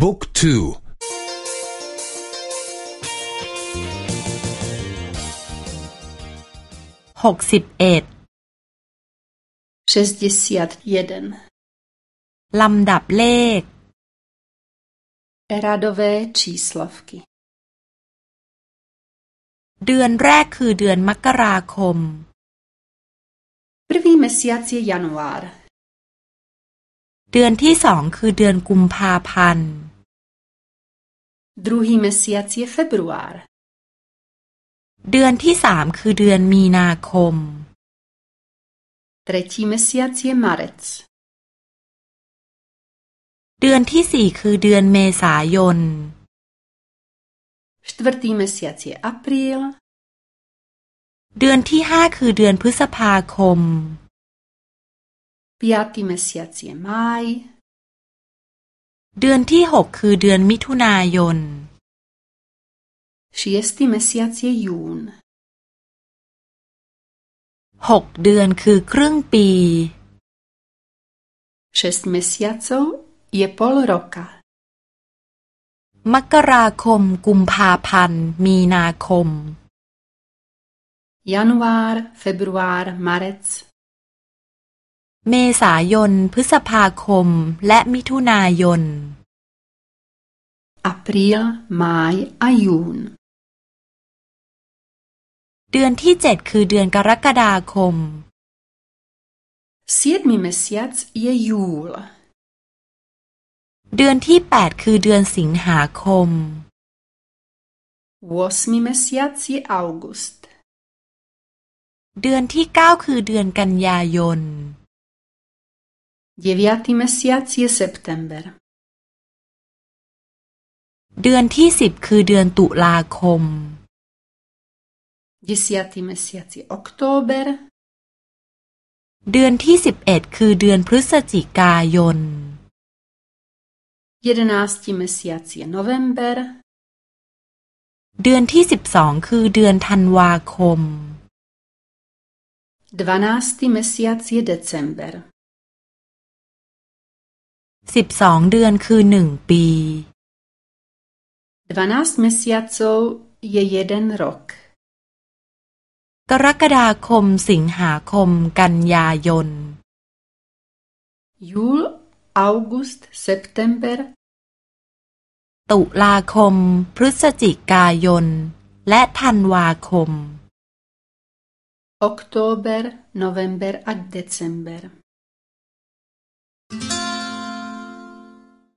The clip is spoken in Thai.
บุ๊กทูหกสิบเอ็ดลำดับเลข Radové číslovky เดือนแรกคือเดือนมกราคม Prvý mesiac je január เดือนที่สองคือเดือนกุมภาพันธ์ Druhý mesiac je február เดือนที่สามคือเดือนมีนาคม Tretí mesiac je marec เดือนที่สี่คือเดือนเมษายน Čtvrtý mesiac je apríl เดือนที่ห้าคือเดือนพฤษภาคม Pátý mesiac je máj เดือนที่หกคือเดือนมิถุนายน Šiestý mesiac je jún หกเดือนคือครึ่งปี Šest mesiacov je pol roka มกราคมกุมภาพันธ์มีนาคม Január, február, marec เมษายน พฤษภาคม และมิถุนายน Apríl, máj a jún เดือนที่เจ็ดคือเดือนกรกฎาคม Siedmi mesiac je júl เดือนที่แปดคือเดือนสิงหาคม Osmi mesiac je august เดือนที่เก้าคือเดือนกันยายน Deviatý mesiac je september เดือนที่สิบคือเดือนตุลาคม Desiatý mesiac je október เดือนที่สิบเอ็ดคือเดือนพฤศจิกายน Jedenáctý mesiac je november เดือนที่สิบสองคือเดือนธันวาคม Dvanáctý mesiac je december สิบสองเดือนคือหนึ่งปี Dvanáct mesiacov je jeden rok กรกฎาคมสิงหาคมกันยายน Júl, august, september ตุลาคม พฤศจิกายน และธันวาคม október, november a december